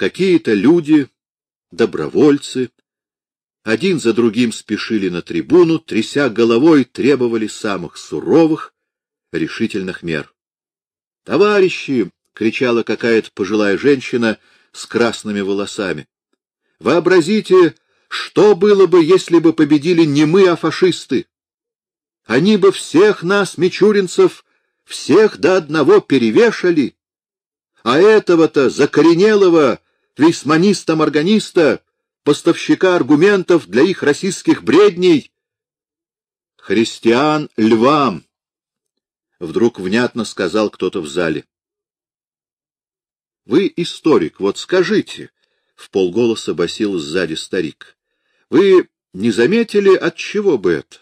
какие-то люди, добровольцы, один за другим спешили на трибуну, тряся головой, требовали самых суровых, решительных мер. «Товарищи!» — кричала какая-то пожилая женщина с красными волосами. «Вообразите, что было бы, если бы победили не мы, а фашисты? Они бы всех нас, мичуринцев, всех до одного перевешали, а этого-то закоренелого вейсманиста-морганиста поставщика аргументов для их российских бредней. «Христиан львам!» — вдруг внятно сказал кто-то в зале. «Вы историк, вот скажите!» — в полголоса басил сзади старик. «Вы не заметили, от чего бы это?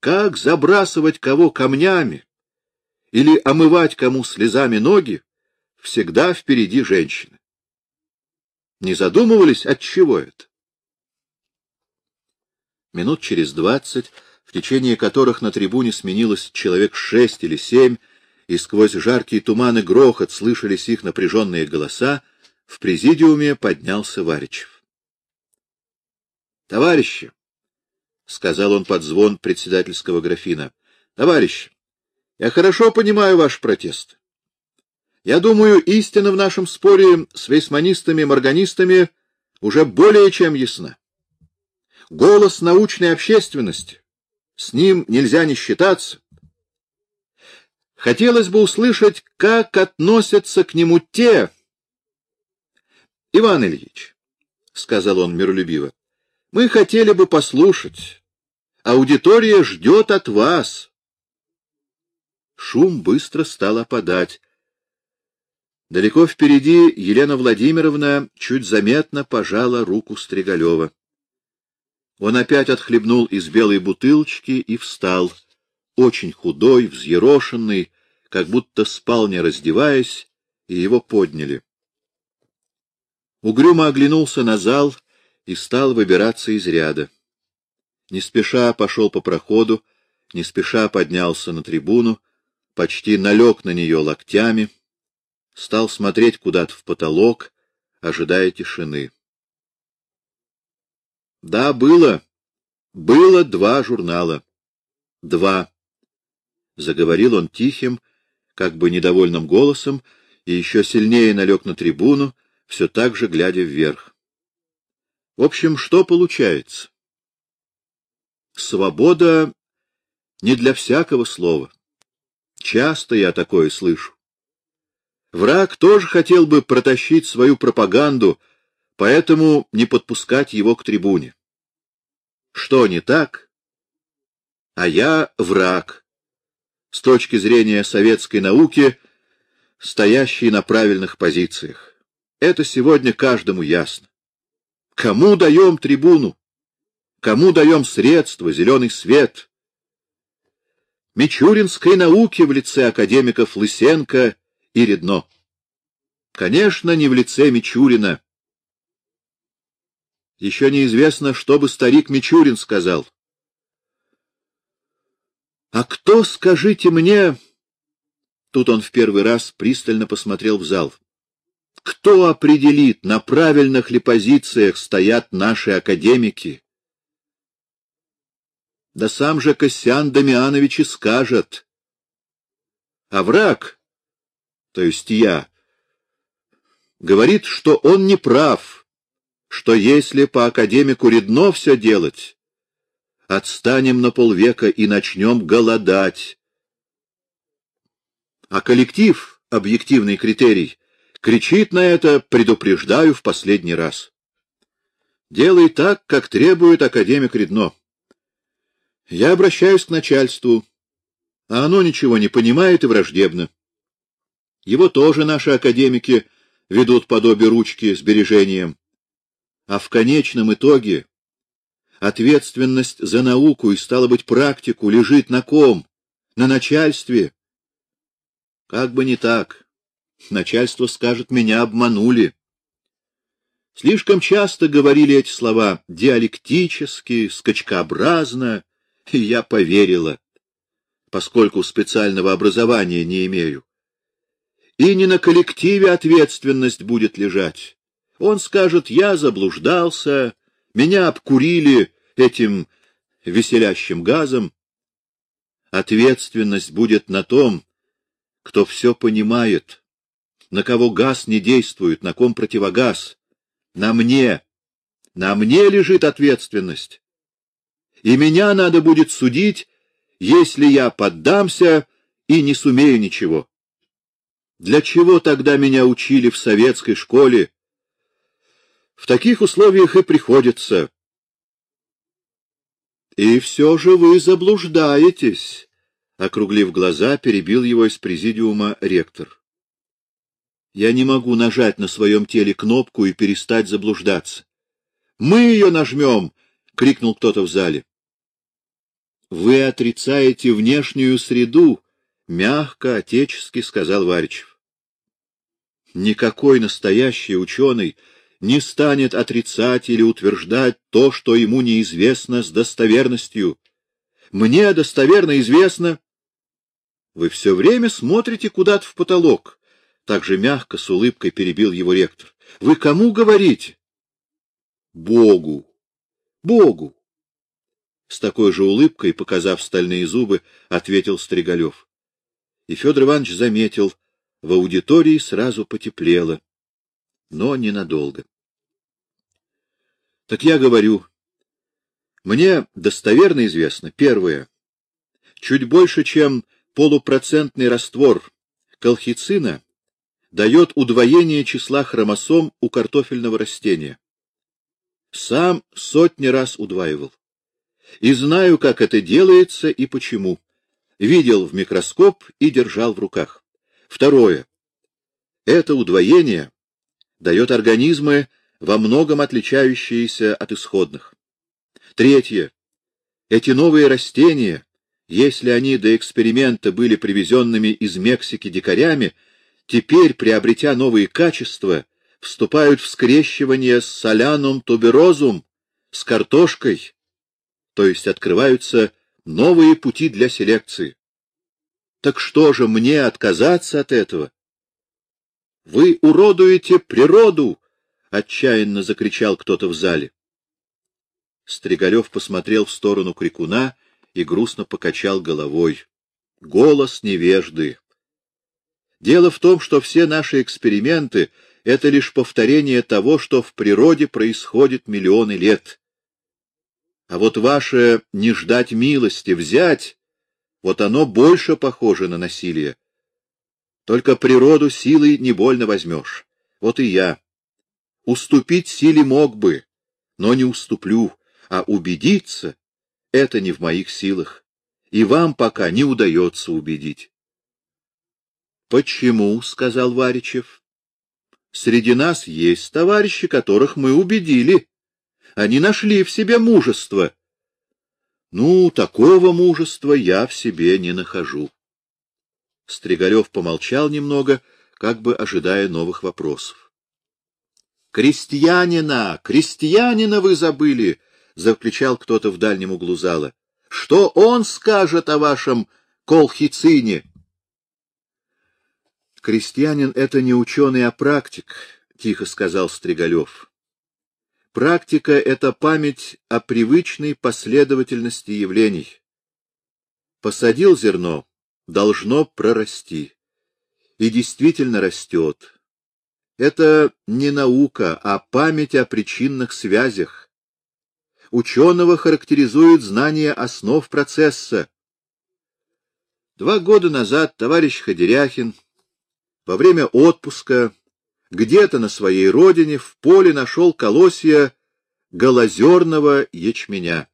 Как забрасывать кого камнями или омывать кому слезами ноги, всегда впереди женщины. Не задумывались, от чего это? Минут через двадцать, в течение которых на трибуне сменилось человек шесть или семь, и сквозь жаркие туманы грохот слышались их напряженные голоса, в президиуме поднялся Варичев. — Товарищи! — сказал он под звон председательского графина. — Товарищи! Я хорошо понимаю ваш протест. Я думаю, истина в нашем споре с вейсманистами-морганистами уже более чем ясна. Голос научной общественности, с ним нельзя не считаться. Хотелось бы услышать, как относятся к нему те... Иван Ильич, — сказал он миролюбиво, — мы хотели бы послушать. Аудитория ждет от вас. Шум быстро стал опадать. Далеко впереди Елена Владимировна чуть заметно пожала руку Стригалева. Он опять отхлебнул из белой бутылочки и встал, очень худой, взъерошенный, как будто спал, не раздеваясь, и его подняли. Угрюмо оглянулся на зал и стал выбираться из ряда. Не спеша пошел по проходу, не спеша поднялся на трибуну, почти налег на нее локтями — стал смотреть куда-то в потолок, ожидая тишины. Да, было. Было два журнала. Два. Заговорил он тихим, как бы недовольным голосом, и еще сильнее налег на трибуну, все так же глядя вверх. В общем, что получается? Свобода не для всякого слова. Часто я такое слышу. Враг тоже хотел бы протащить свою пропаганду, поэтому не подпускать его к трибуне. Что не так? А я враг. С точки зрения советской науки, стоящий на правильных позициях. Это сегодня каждому ясно. Кому даем трибуну? Кому даем средства, зеленый свет? Мичуринской науке в лице академиков Лысенко и Редно. Конечно, не в лице Мичурина. Еще неизвестно, что бы старик Мичурин сказал. А кто, скажите мне... Тут он в первый раз пристально посмотрел в зал. Кто определит, на правильных ли позициях стоят наши академики? Да сам же Косян Дамианович и скажет. А враг то есть я, говорит, что он не прав, что если по академику Редно все делать, отстанем на полвека и начнем голодать. А коллектив, объективный критерий, кричит на это, предупреждаю в последний раз. Делай так, как требует академик Редно. Я обращаюсь к начальству, а оно ничего не понимает и враждебно. Его тоже наши академики ведут под обе ручки сбережением. А в конечном итоге ответственность за науку и, стало быть, практику лежит на ком? На начальстве. Как бы не так. Начальство скажет, меня обманули. Слишком часто говорили эти слова диалектически, скачкообразно, и я поверила, поскольку специального образования не имею и не на коллективе ответственность будет лежать, Он скажет, я заблуждался, меня обкурили этим веселящим газом. Ответственность будет на том, кто все понимает, на кого газ не действует, на ком противогаз. На мне, на мне лежит ответственность. И меня надо будет судить, если я поддамся и не сумею ничего. Для чего тогда меня учили в советской школе? В таких условиях и приходится. И все же вы заблуждаетесь, — округлив глаза, перебил его из президиума ректор. Я не могу нажать на своем теле кнопку и перестать заблуждаться. — Мы ее нажмем! — крикнул кто-то в зале. — Вы отрицаете внешнюю среду, — мягко, отечески сказал Варичев. Никакой настоящий ученый не станет отрицать или утверждать то, что ему неизвестно с достоверностью. Мне достоверно известно. Вы все время смотрите куда-то в потолок. Так же мягко, с улыбкой перебил его ректор. Вы кому говорите? Богу. Богу. С такой же улыбкой, показав стальные зубы, ответил Стригалев. И Федор Иванович заметил, в аудитории сразу потеплело, но ненадолго. Так я говорю, мне достоверно известно, первое, чуть больше, чем полупроцентный раствор колхицина дает удвоение числа хромосом у картофельного растения. Сам сотни раз удваивал. И знаю, как это делается и почему видел в микроскоп и держал в руках. Второе. Это удвоение дает организмы, во многом отличающиеся от исходных. Третье. Эти новые растения, если они до эксперимента были привезенными из Мексики дикарями, теперь, приобретя новые качества, вступают в скрещивание с солянум туберозум, с картошкой, то есть открываются новые пути для селекции. Так что же мне отказаться от этого? Вы уродуете природу, отчаянно закричал кто-то в зале. Стригалев посмотрел в сторону крикуна и грустно покачал головой. Голос невежды. Дело в том, что все наши эксперименты — это лишь повторение того, что в природе происходит миллионы лет. А вот ваше «не ждать милости, взять» — вот оно больше похоже на насилие. Только природу силой не больно возьмешь. Вот и я. Уступить силе мог бы, но не уступлю, а убедиться — это не в моих силах, и вам пока не удается убедить. — Почему? — сказал Варичев. — Среди нас есть товарищи, которых мы убедили. Они нашли в себе мужество. Ну, такого мужества я в себе не нахожу. Стригалев помолчал немного, как бы ожидая новых вопросов. «Крестьянина! Крестьянина вы забыли!» — закричал кто-то в дальнем углу зала. «Что он скажет о вашем колхицине?» «Крестьянин — это не ученый, а практик», — тихо сказал Стригалев. Практика — это память о привычной последовательности явлений. Посадил зерно — должно прорасти. И действительно растет. Это не наука, а память о причинных связях. Ученого характеризует знание основ процесса. Два года назад товарищ Ходеряхин во время отпуска где-то на своей родине в поле нашел колосья голозерного ячменя.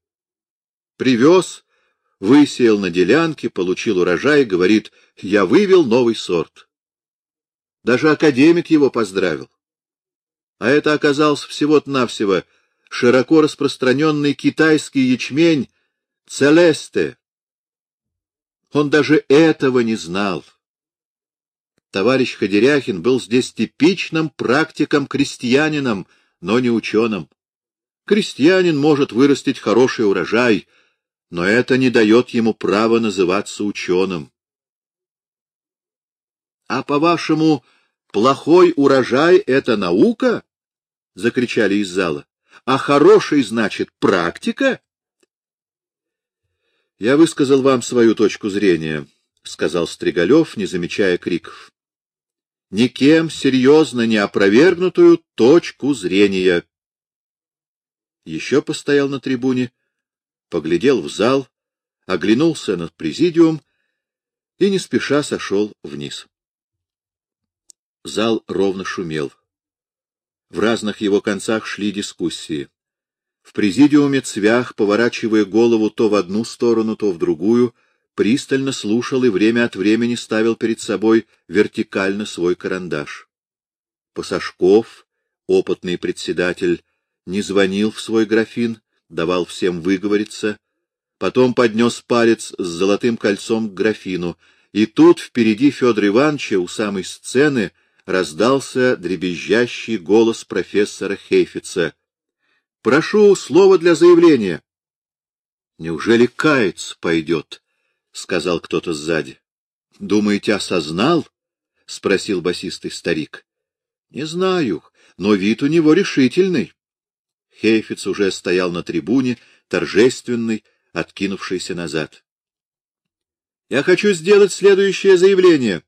Привез, высеял на делянке, получил урожай, говорит, я вывел новый сорт. Даже академик его поздравил. А это оказался всего-навсего широко распространенный китайский ячмень Целесте. Он даже этого не знал товарищ Ходеряхин был здесь типичным практиком-крестьянином, но не ученым. Крестьянин может вырастить хороший урожай, но это не дает ему права называться ученым. А по-вашему, плохой урожай — это наука? закричали из зала. А хороший, значит, практика? Я высказал вам свою точку зрения, сказал Стригалев, не замечая криков. Никем серьезно не опровергнутую точку зрения. Еще постоял на трибуне, поглядел в зал, оглянулся на президиум и не спеша сошел вниз. Зал ровно шумел. В разных его концах шли дискуссии. В президиуме Цвях, поворачивая голову то в одну сторону, то в другую, пристально слушал и время от времени ставил перед собой вертикально свой карандаш. Пасашков, опытный председатель, не звонил в свой графин, давал всем выговориться, потом поднес палец с золотым кольцом к графину, и тут впереди Федора Ивановича у самой сцены раздался дребезжащий голос профессора Хейфица. — Прошу слово для заявления. — Неужели каяться пойдет? — сказал кто-то сзади. — Думаете, осознал? — спросил басистый старик. — Не знаю, но вид у него решительный. Хейфиц уже стоял на трибуне, торжественный, откинувшийся назад. — Я хочу сделать следующее заявление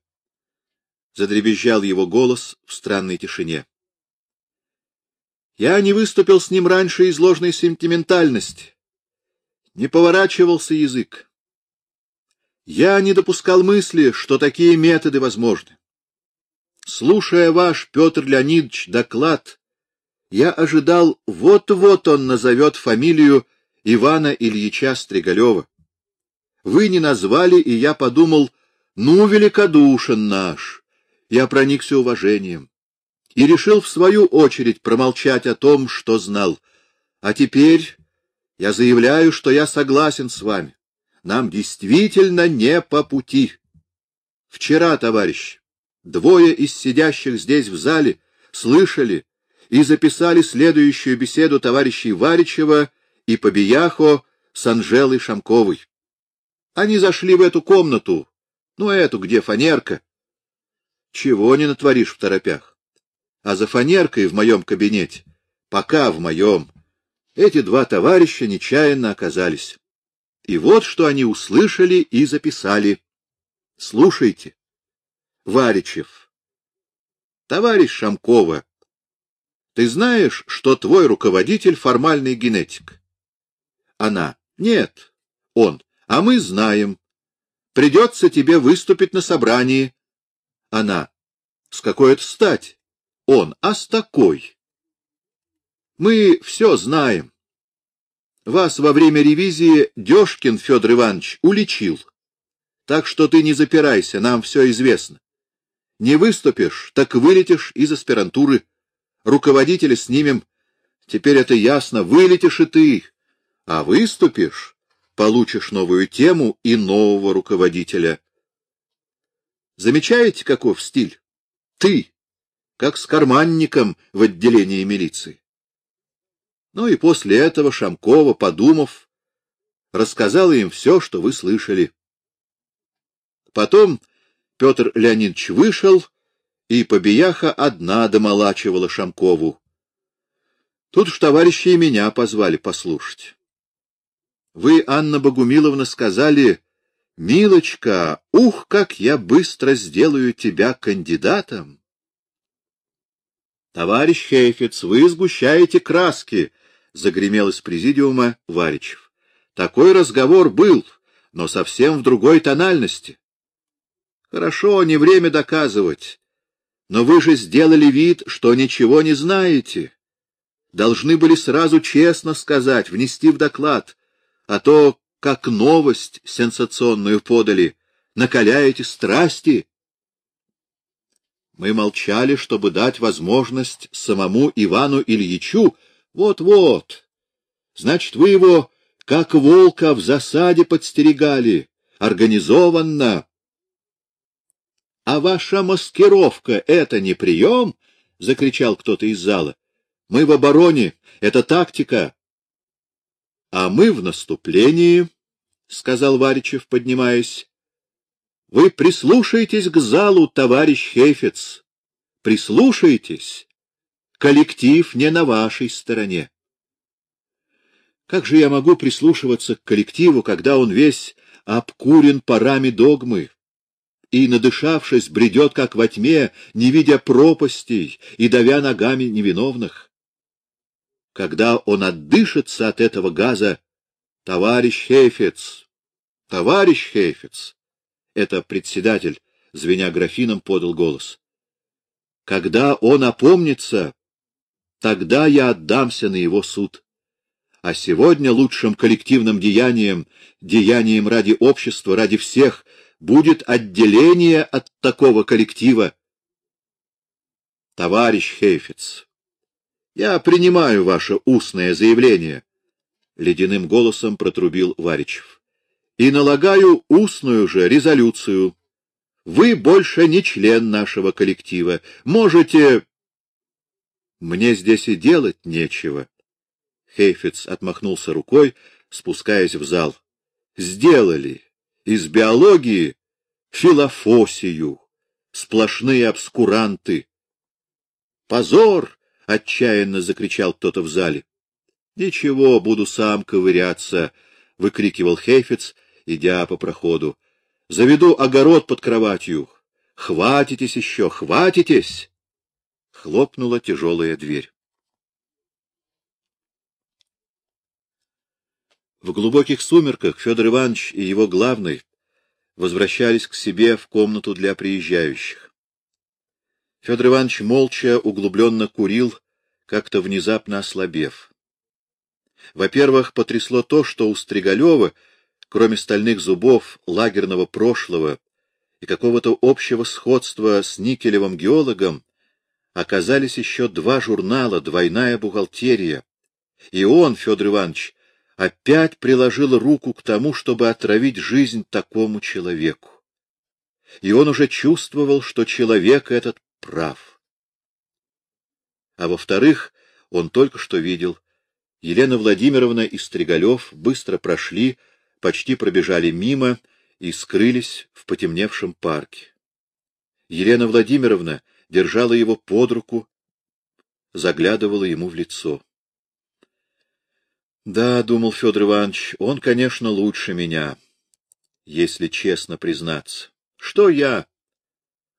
задребезжал его голос в странной тишине. Я не выступил с ним раньше из ложной сентиментальности. Не поворачивался язык. Я не допускал мысли, что такие методы возможны. Слушая ваш, Петр Леонидович, доклад, я ожидал, вот-вот он назовет фамилию Ивана Ильича Стригалева. Вы не назвали, и я подумал, ну, великодушен наш, я проникся уважением и решил в свою очередь промолчать о том, что знал. А теперь я заявляю, что я согласен с вами. Нам действительно не по пути. Вчера, товарищ, двое из сидящих здесь в зале слышали и записали следующую беседу товарищей Варичева и Побияхо с Анжелой Шамковой. Они зашли в эту комнату, ну, эту, где фанерка, чего не натворишь в торопях? А за фанеркой в моем кабинете, пока в моем, эти два товарища нечаянно оказались. И вот что они услышали и записали. Слушайте. Варичев. Товарищ Шамкова, ты знаешь, что твой руководитель формальный генетик? Она. Нет. Он. А мы знаем. Придется тебе выступить на собрании. Она. С какой это стать? Он. А с такой. Мы все знаем. Вас во время ревизии Дёшкин Федор Иванович уличил. Так что ты не запирайся, нам все известно. Не выступишь, так вылетишь из аспирантуры. Руководителя снимем. Теперь это ясно, вылетишь и ты. А выступишь, получишь новую тему и нового руководителя. Замечаете, каков стиль? Ты, как с карманником в отделении милиции. Ну и после этого Шамкова, подумав, рассказала им все, что вы слышали. Потом Петр Леонидович вышел, и Побияха одна домолачивала Шамкову. Тут уж товарищи и меня позвали послушать. Вы, Анна Богумиловна, сказали, Милочка, ух, как я быстро сделаю тебя кандидатом! Товарищ Хейфец, вы сгущаете краски, — загремел из президиума Варичев. Такой разговор был, но совсем в другой тональности. Хорошо, не время доказывать, но вы же сделали вид, что ничего не знаете. Должны были сразу честно сказать, внести в доклад, а то как новость сенсационную подали, накаляете страсти. Мы молчали, чтобы дать возможность самому Ивану Ильичу. Вот-вот. Значит, вы его, как волка, в засаде подстерегали, организованно. — А ваша маскировка — это не прием? — закричал кто-то из зала. — Мы в обороне, это тактика. — А мы в наступлении, — сказал Варичев, поднимаясь. — Вы прислушайтесь к залу, товарищ Хейфец. Прислушайтесь. Коллектив не на вашей стороне. Как же я могу прислушиваться к коллективу, когда он весь обкурен парами догмы и, надышавшись, бредет, как во тьме, не видя пропастей и давя ногами невиновных? Когда он отдышится от этого газа, товарищ Хейфец, товарищ Хейфец, это председатель, звеня графином, подал голос. Когда он опомнится, тогда я отдамся на его суд. А сегодня лучшим коллективным деянием, деянием ради общества, ради всех, будет отделение от такого коллектива. Товарищ Хейфец, я принимаю ваше устное заявление, — ледяным голосом протрубил Варичев, — и налагаю устную же резолюцию. Вы больше не член нашего коллектива. Можете... Мне здесь и делать нечего. Хейфец отмахнулся рукой, спускаясь в зал. Сделали из биологии филофосию, сплошные обскуранты. Позор! — отчаянно закричал кто-то в зале. — Ничего, буду сам ковыряться, — выкрикивал Хейфец, идя по проходу. — Заведу огород под кроватью. Хватитесь еще, хватитесь! Хлопнула тяжелая дверь. В глубоких сумерках Федор Иванович и его главный возвращались к себе в комнату для приезжающих. Федор Иванович молча, углубленно курил, как-то внезапно ослабев. Во-первых, потрясло то, что у Стригалева, кроме стальных зубов, лагерного прошлого и какого-то общего сходства с Никелевым геологом, оказались еще два журнала «Двойная бухгалтерия». И он, Федор Иванович, опять приложил руку к тому, чтобы отравить жизнь такому человеку. И он уже чувствовал, что человек этот прав. А во-вторых, он только что видел, Елена Владимировна и Стригалев быстро прошли, почти пробежали мимо и скрылись в потемневшем парке. Елена Владимировна держала его под руку, заглядывала ему в лицо. Да, — думал Федор Иванович, — он, конечно, лучше меня, если честно признаться. Что я?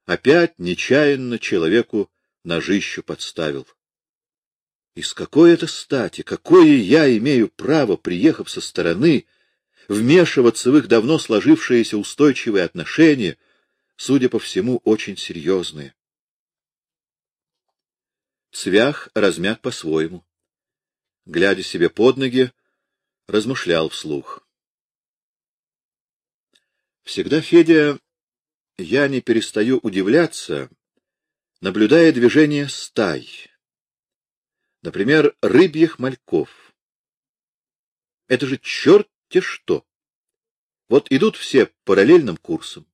Опять нечаянно человеку ножищу подставил. И с какой это стати, какое я имею право, приехав со стороны, вмешиваться в их давно сложившиеся устойчивые отношения, судя по всему, очень серьезные? Цвях размяк по-своему. Глядя себе под ноги, размышлял вслух. Всегда, Федя, я не перестаю удивляться, наблюдая движение стай. Например, рыбьих мальков. Это же черт-те что! Вот идут все параллельным курсом.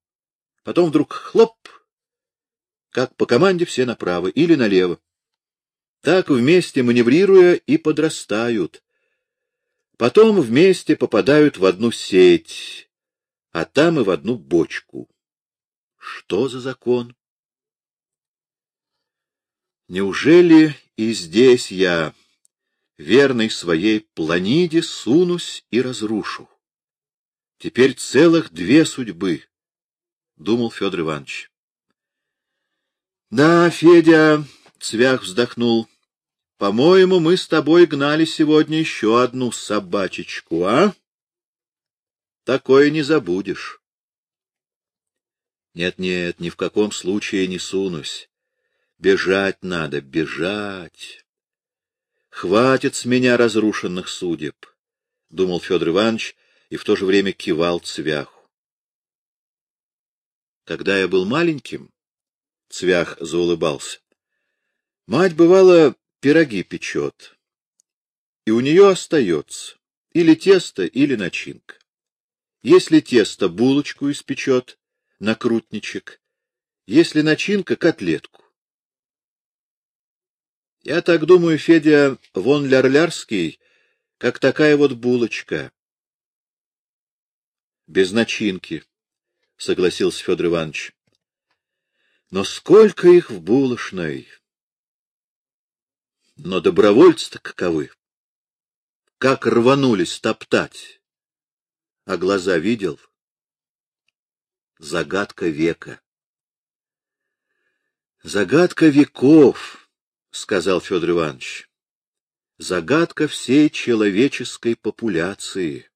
Потом вдруг хлоп, как по команде все направо или налево. Так вместе маневрируя и подрастают. Потом вместе попадают в одну сеть, а там и в одну бочку. Что за закон? Неужели и здесь я, верный своей планиде, сунусь и разрушу? Теперь целых две судьбы, — думал Федор Иванович. Да, Федя, — Цвях вздохнул, — по-моему, мы с тобой гнали сегодня еще одну собачечку, а? Такое не забудешь. Нет-нет, ни в каком случае не сунусь. Бежать надо, бежать. Хватит с меня разрушенных судеб, — думал Федор Иванович и в то же время кивал Цвяху. Когда я был маленьким, — Цвях заулыбался, — мать, бывало, пироги печет, и у нее остается или тесто, или начинка. Если тесто булочку испечет, накрутничек, если начинка — котлетку. Я так думаю, Федя, вон лярлярский, как такая вот булочка. Без начинки, — согласился Федор Иванович. Но сколько их в булочной! Но добровольцы-то каковы? Как рванулись топтать? А глаза видел? Загадка века. Загадка веков, — сказал Федор Иванович. Загадка всей человеческой популяции.